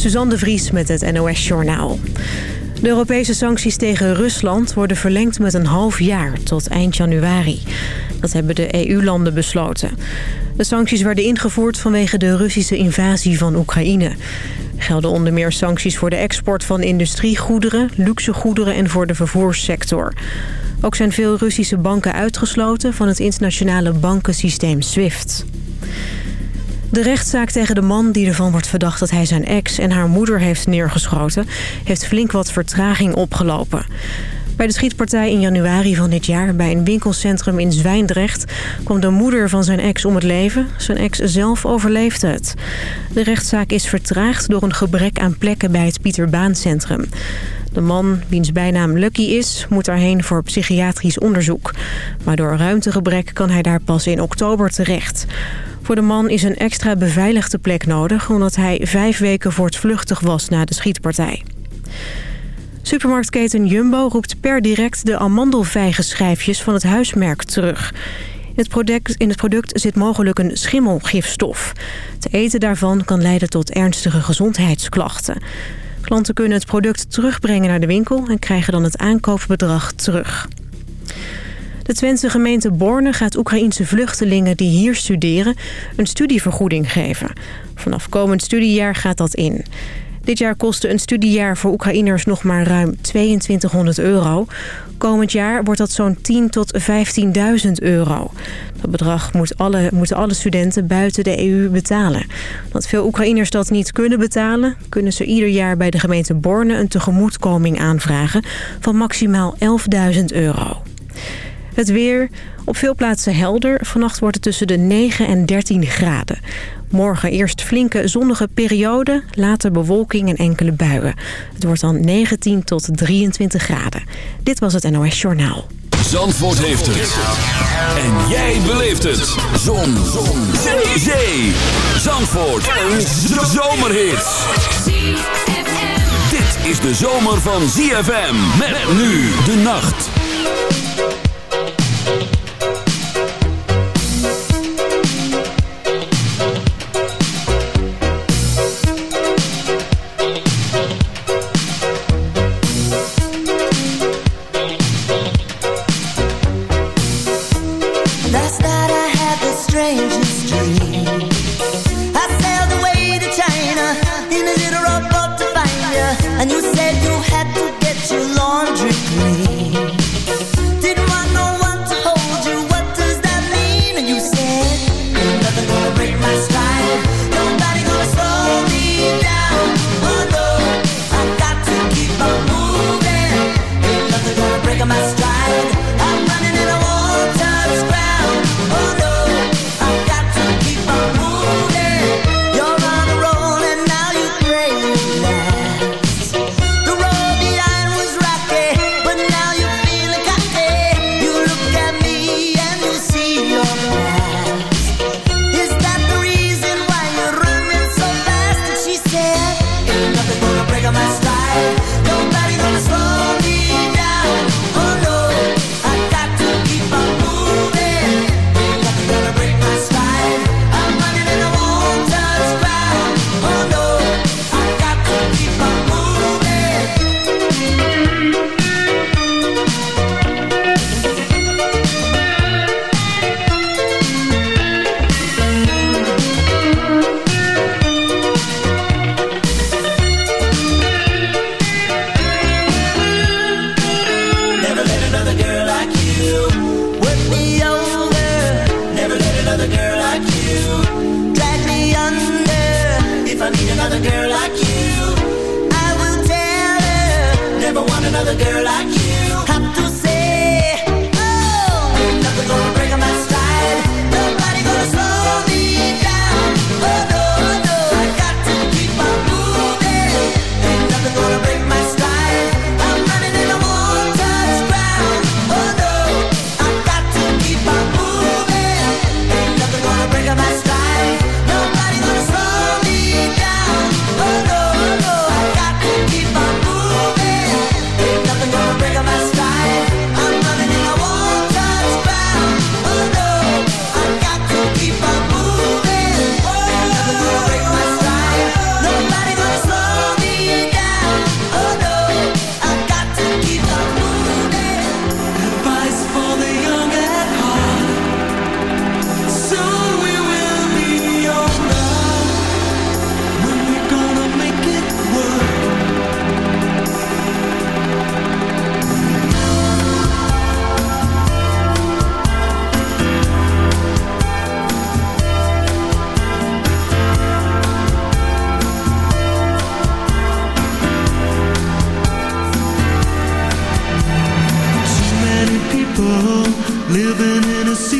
Suzanne de Vries met het NOS Journaal. De Europese sancties tegen Rusland worden verlengd met een half jaar tot eind januari. Dat hebben de EU-landen besloten. De sancties werden ingevoerd vanwege de Russische invasie van Oekraïne. Gelden onder meer sancties voor de export van industriegoederen, luxegoederen en voor de vervoerssector. Ook zijn veel Russische banken uitgesloten van het internationale bankensysteem SWIFT. De rechtszaak tegen de man die ervan wordt verdacht dat hij zijn ex en haar moeder heeft neergeschoten... heeft flink wat vertraging opgelopen. Bij de schietpartij in januari van dit jaar bij een winkelcentrum in Zwijndrecht... kwam de moeder van zijn ex om het leven. Zijn ex zelf overleefde het. De rechtszaak is vertraagd door een gebrek aan plekken bij het Pieter Baan Centrum. De man, wiens bijnaam Lucky is, moet daarheen voor psychiatrisch onderzoek. Maar door ruimtegebrek kan hij daar pas in oktober terecht. Voor de man is een extra beveiligde plek nodig... omdat hij vijf weken voortvluchtig was na de schietpartij. Supermarktketen Jumbo roept per direct de amandelvijgenschijfjes van het huismerk terug. In het, product, in het product zit mogelijk een schimmelgifstof. Het eten daarvan kan leiden tot ernstige gezondheidsklachten. Klanten kunnen het product terugbrengen naar de winkel... en krijgen dan het aankoopbedrag terug. De Twentse gemeente Borne gaat Oekraïense vluchtelingen die hier studeren een studievergoeding geven. Vanaf komend studiejaar gaat dat in. Dit jaar kostte een studiejaar voor Oekraïners nog maar ruim 2200 euro. Komend jaar wordt dat zo'n 10.000 tot 15.000 euro. Dat bedrag moet alle, moeten alle studenten buiten de EU betalen. Want veel Oekraïners dat niet kunnen betalen... kunnen ze ieder jaar bij de gemeente Borne een tegemoetkoming aanvragen... van maximaal 11.000 euro. Het weer, op veel plaatsen helder. Vannacht wordt het tussen de 9 en 13 graden. Morgen eerst flinke zonnige periode, later bewolking en enkele buien. Het wordt dan 19 tot 23 graden. Dit was het NOS Journaal. Zandvoort heeft het. En jij beleeft het. Zon. Zon. Zee. Zandvoort. Een zomerhit. Dit is de zomer van ZFM. Met nu de nacht. people living in a sea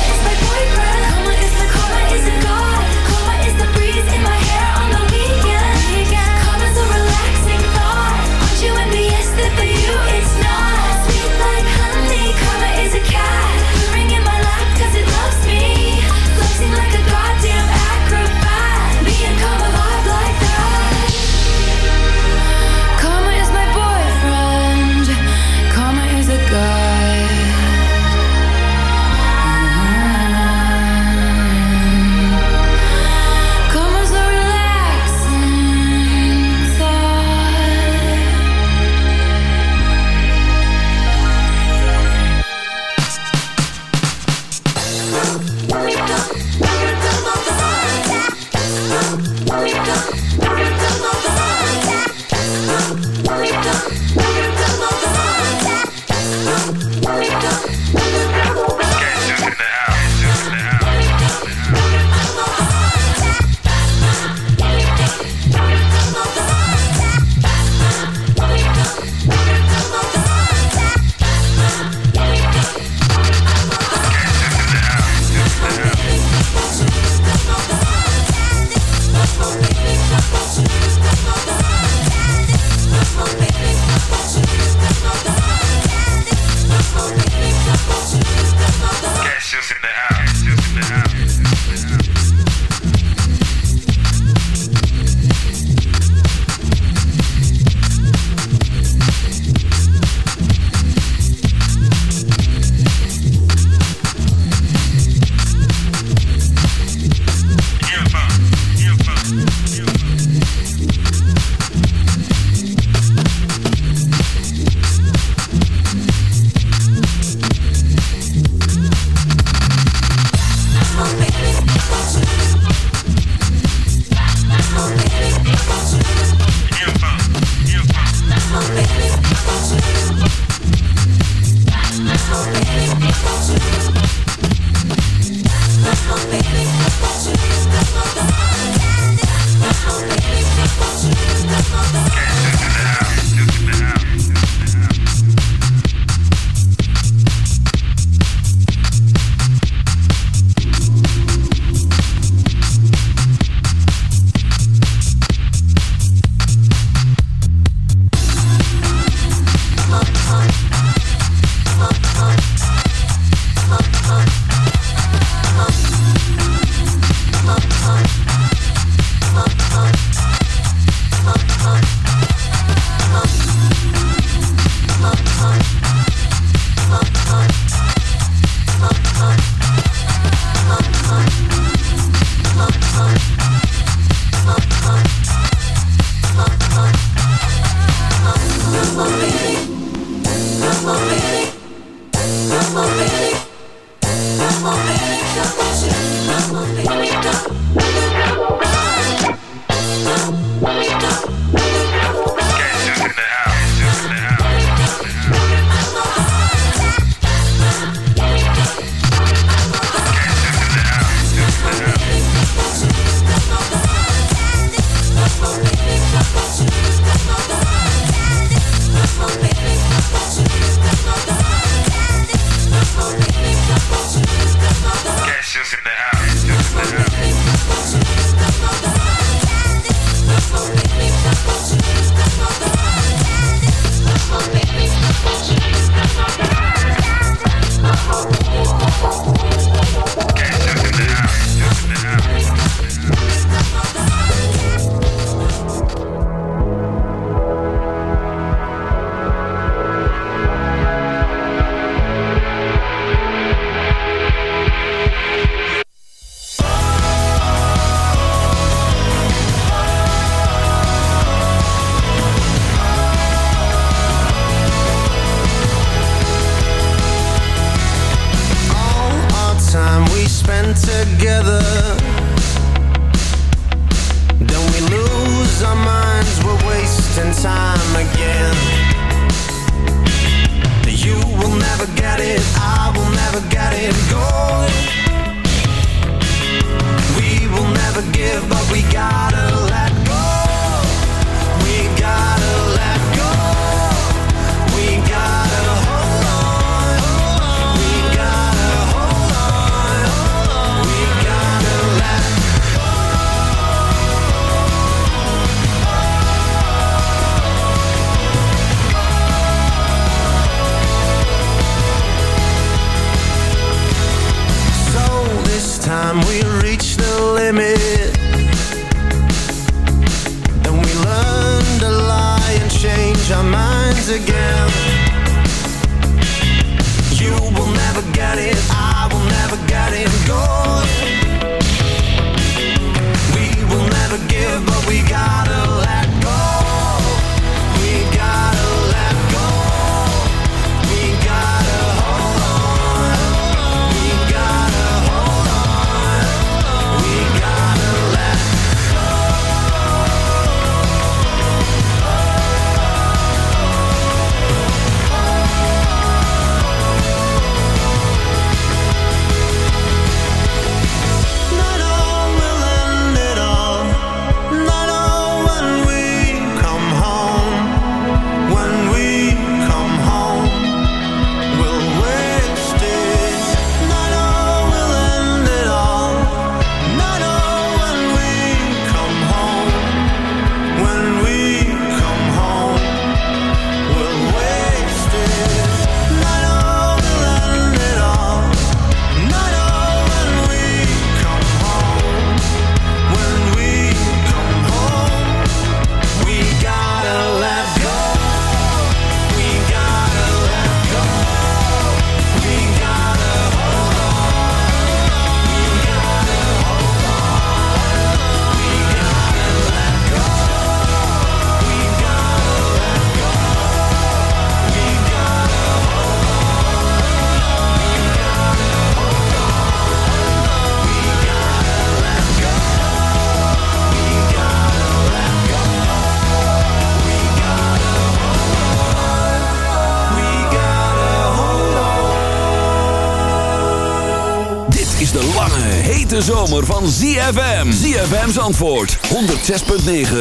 Zomer van ZFM. ZFM's antwoord 106.9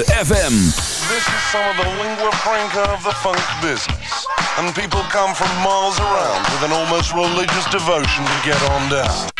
FM. This is some of the lingua franca of the funk business. And people come from miles around with an almost religious devotion to get on down.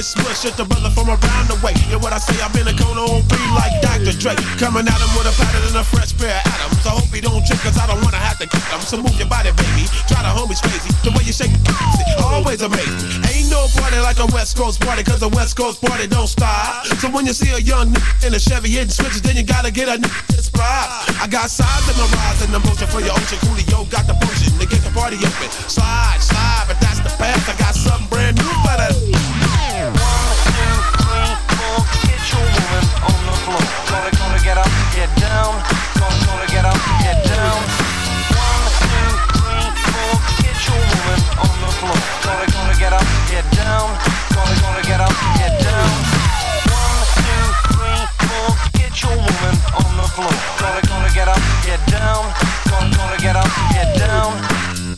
Get smushed. It's the brother from around the way. Yeah, what I say, I'm in a cone on three like Dr. Dre. Coming at him with a pattern and a fresh pair of atoms. I hope he don't trip, cause I don't wanna have to kick him. So move your body, baby. Try the homies crazy. The way you shake always amazing. Ain't no party like a West Coast party, cause a West Coast party don't stop. So when you see a young nigga in a Chevy hitting switches, then you gotta get a spot. I got size in my rise and the motion for your ocean. Coolio got the potion to get the party open. Slide, slide, but that's the path. I got something brand new for that. Get up, get down. Gonna, gonna get up, get down. One, two, three, four, get your woman on the floor. Gonna, gonna get up, get down. Gonna, gonna get up, get down. One, two, three, four, get your woman on the floor. Gonna, gonna get up, get down. Gonna, gonna get up, get down.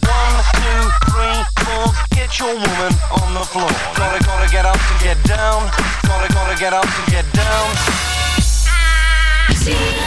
One, two, three, four, get your woman on the floor. Gonna, gonna get up get down. Gonna, gonna get up get down. ZFM.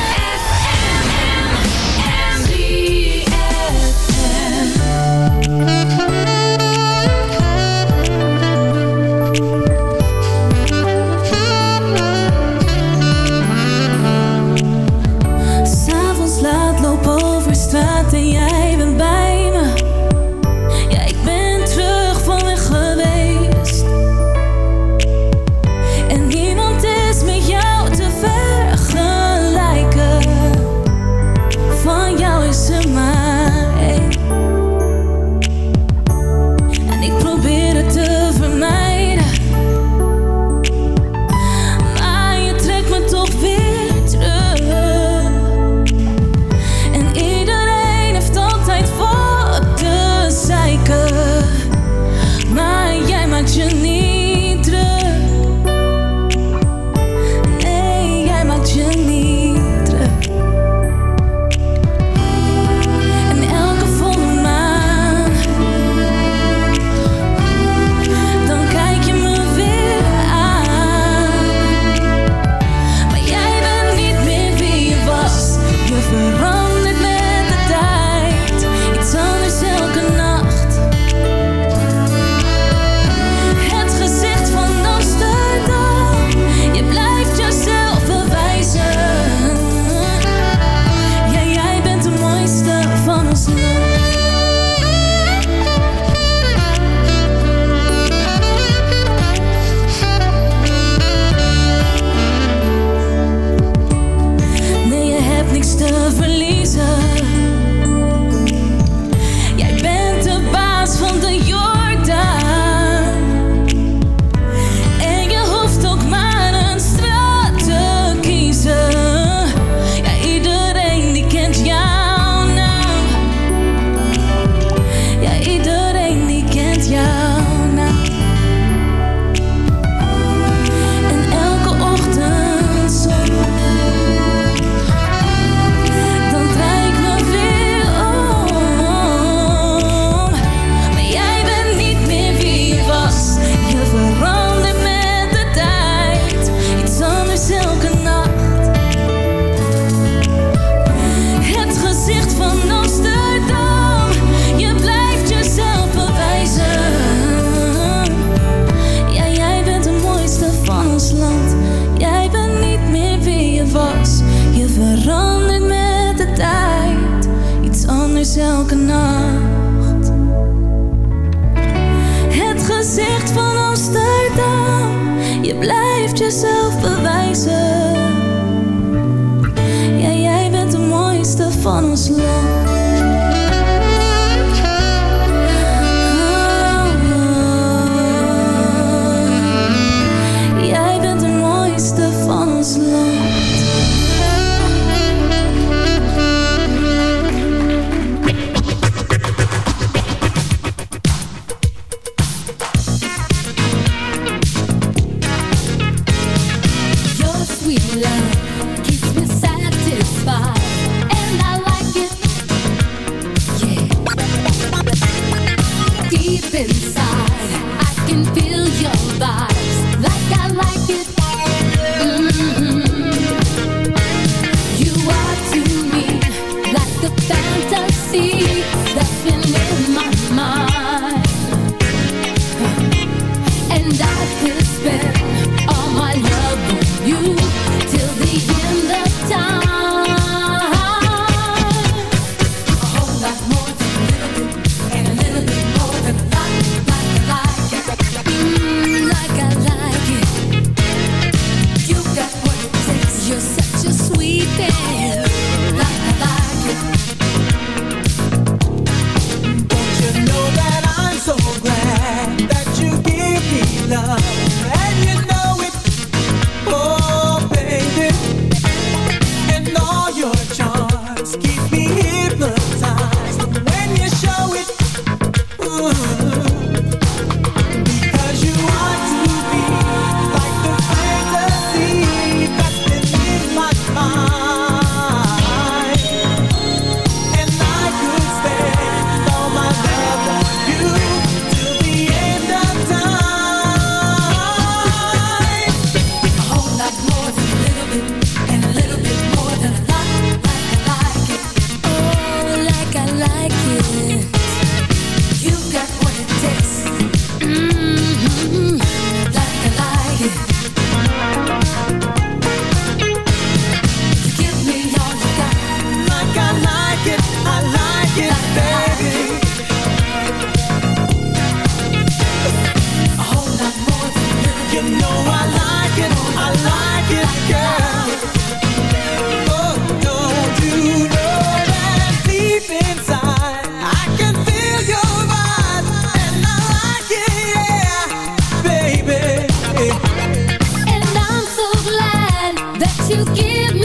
Maakt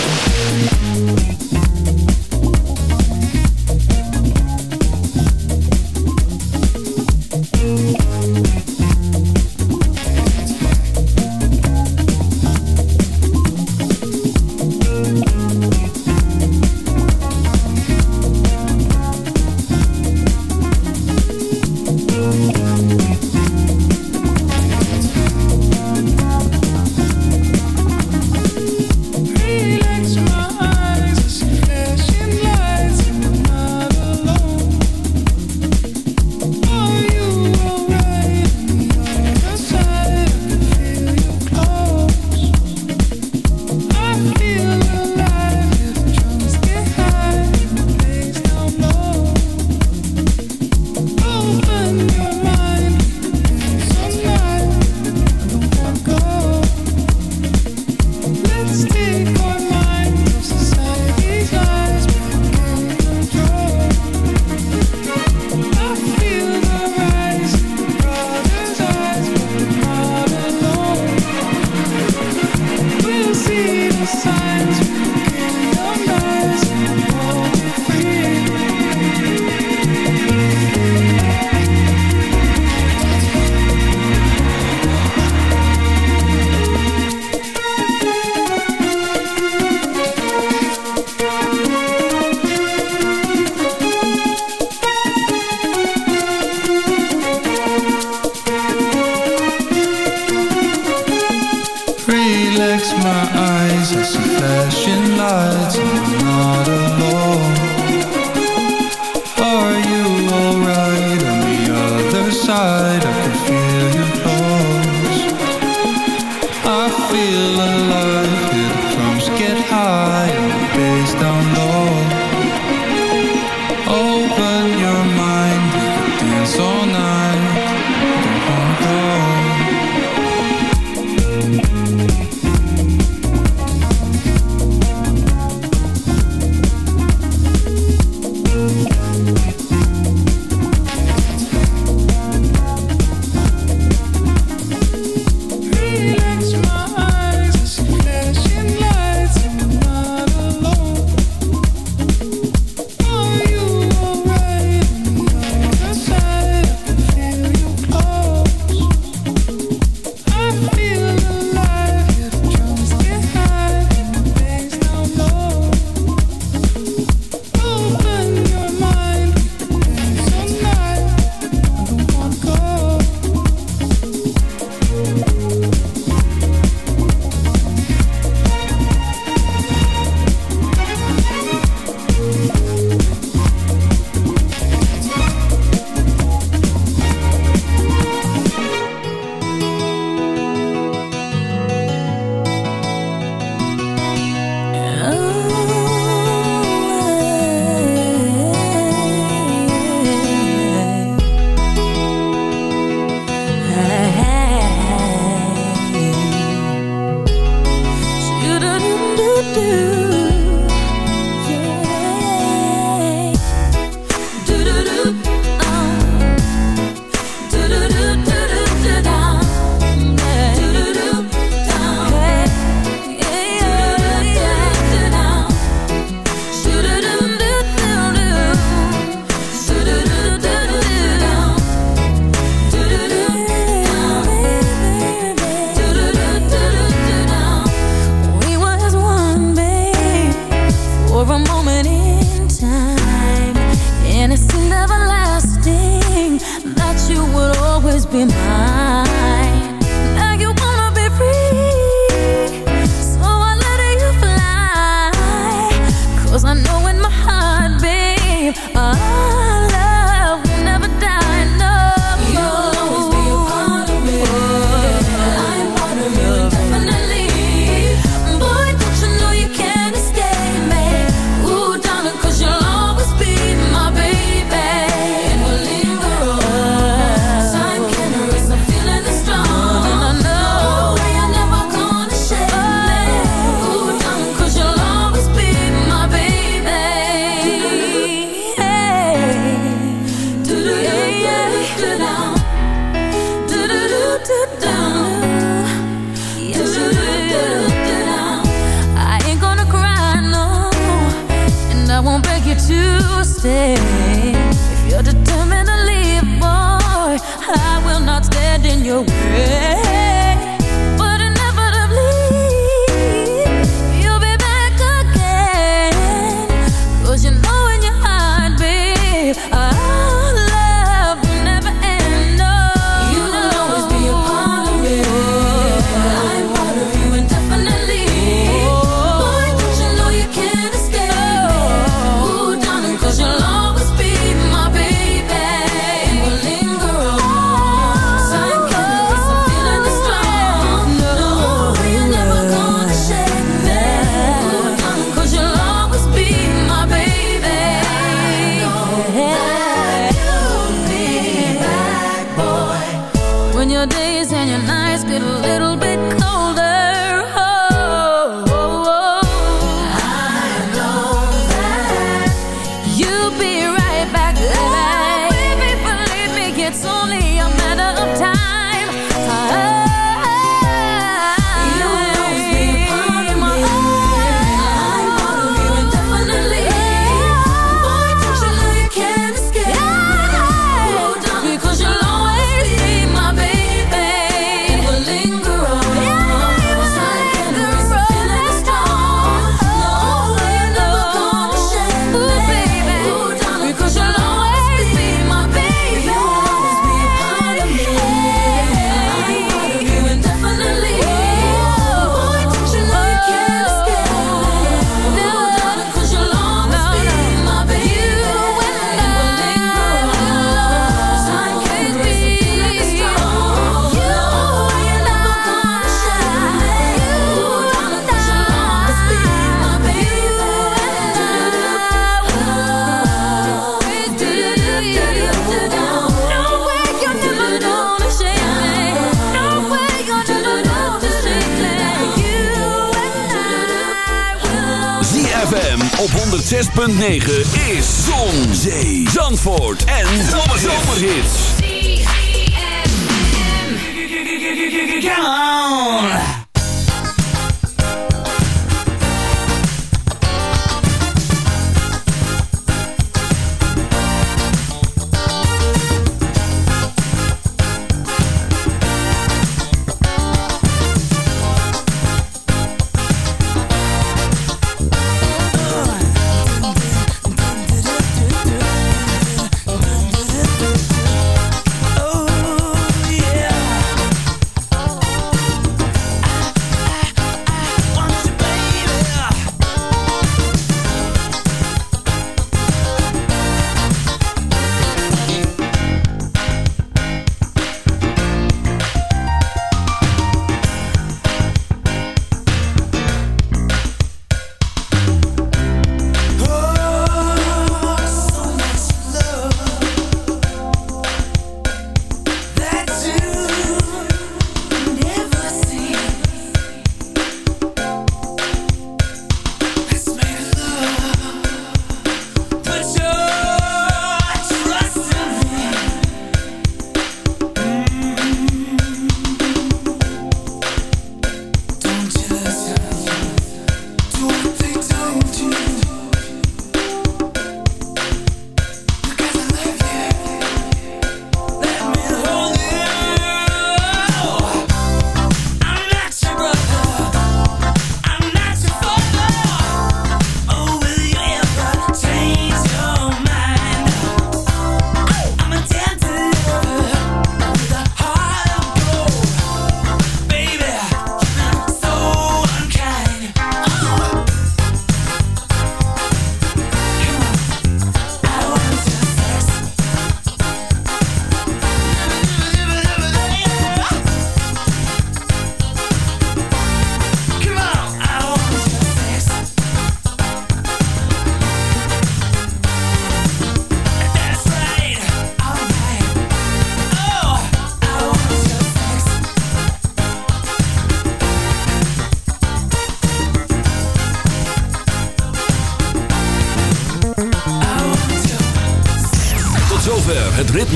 106.9